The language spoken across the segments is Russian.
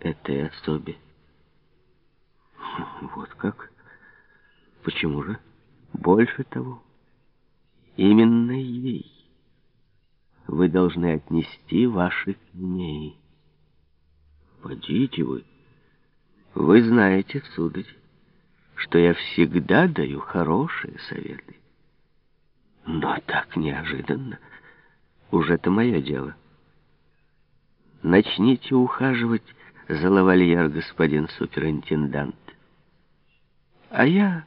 этой особе. Вот как? Почему же? Больше того, именно ей вы должны отнести ваши книги. Подите вы. Вы знаете, сударь, что я всегда даю хорошие советы. Но так неожиданно. Уж это мое дело. Начните ухаживать лавальер, господин суперинтендант. А я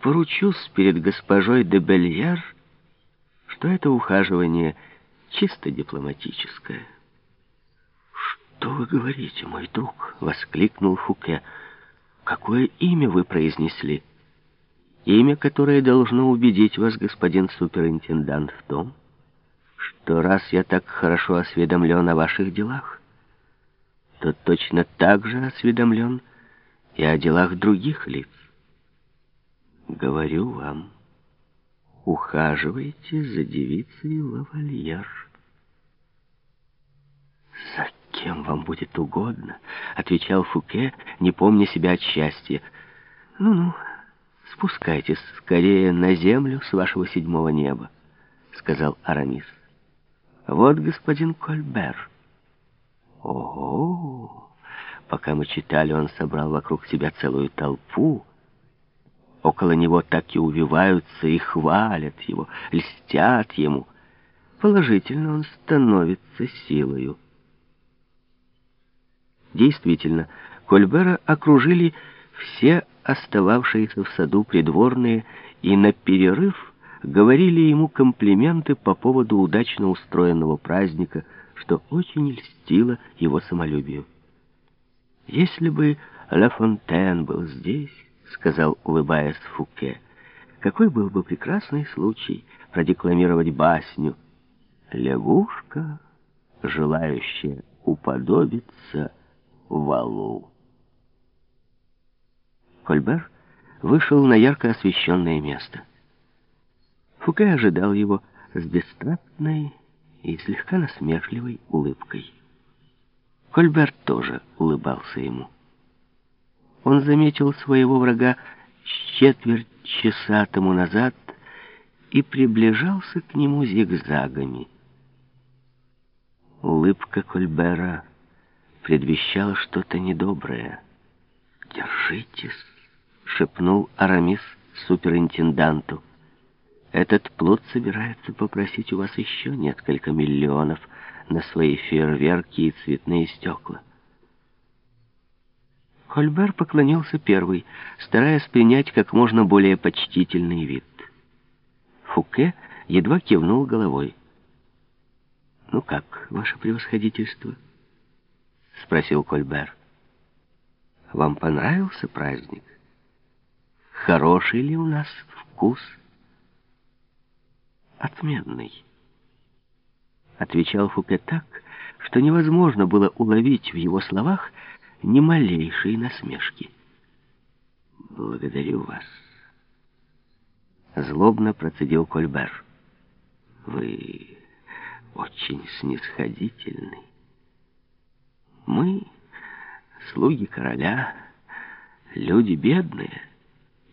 поручусь перед госпожой де Бельяр, что это ухаживание чисто дипломатическое. «Что вы говорите, мой друг?» — воскликнул Фуке. «Какое имя вы произнесли?» «Имя, которое должно убедить вас, господин суперинтендант, в том, что раз я так хорошо осведомлен о ваших делах, то точно так же осведомлен и о делах других лиц. Говорю вам, ухаживайте за девицей лавальер». «За кем вам будет угодно», — отвечал Фуке, не помня себя от счастья. «Ну-ну, спускайтесь скорее на землю с вашего седьмого неба», — сказал Арамис. «Вот господин Кольбер». «Ого!» Пока мы читали, он собрал вокруг себя целую толпу. Около него так и увиваются и хвалят его, льстят ему. Положительно он становится силою. Действительно, Кольбера окружили все остававшиеся в саду придворные и на перерыв говорили ему комплименты по поводу удачно устроенного праздника, что очень льстило его самолюбию. «Если бы Ла Фонтен был здесь», — сказал, улыбаясь Фуке, — «какой был бы прекрасный случай продекламировать басню «Лягушка, желающая уподобиться валу. Кольбер вышел на ярко освещенное место. Фуке ожидал его с бесстрастной и слегка насмешливой улыбкой. Кольбер тоже улыбался ему. Он заметил своего врага четверть часа тому назад и приближался к нему зигзагами. Улыбка Кольбера предвещало что-то недоброе. «Держитесь», — шепнул Арамис суперинтенданту. «Этот плод собирается попросить у вас еще несколько миллионов на свои фейерверки и цветные стекла». Кольбер поклонился первый, стараясь принять как можно более почтительный вид. Фуке едва кивнул головой. «Ну как, ваше превосходительство?» — спросил Кольбер. «Вам понравился праздник? Хороший ли у нас вкус?» «Отменный», — отвечал Фуке так, что невозможно было уловить в его словах ни малейшей насмешки. «Благодарю вас», — злобно процедил Кольбер. «Вы очень снисходительный». Мы, слуги короля, люди бедные,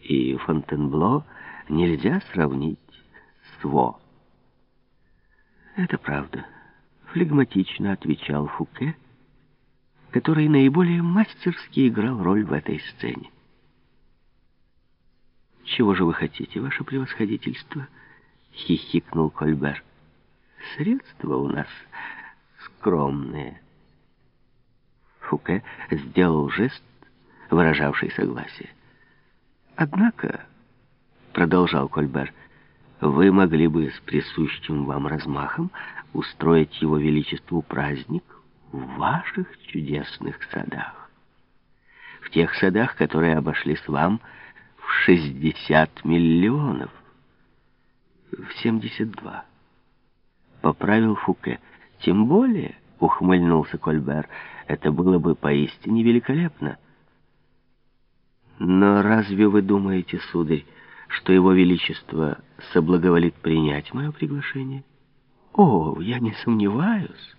и Фонтенбло нельзя сравнить с Во. Это правда, флегматично отвечал Фуке, который наиболее мастерски играл роль в этой сцене. «Чего же вы хотите, ваше превосходительство?» — хихикнул Кольбер. «Средства у нас скромные». Фуке сделал жест, выражавший согласие. «Однако», — продолжал Кольбер, — «вы могли бы с присущим вам размахом устроить его величеству праздник в ваших чудесных садах. В тех садах, которые обошлись вам в 60 миллионов. В 72. Поправил Фуке. Тем более, ухмыльнулся Кольбер, — это было бы поистине великолепно. Но разве вы думаете, сударь, что его величество соблаговолит принять мое приглашение? О, я не сомневаюсь.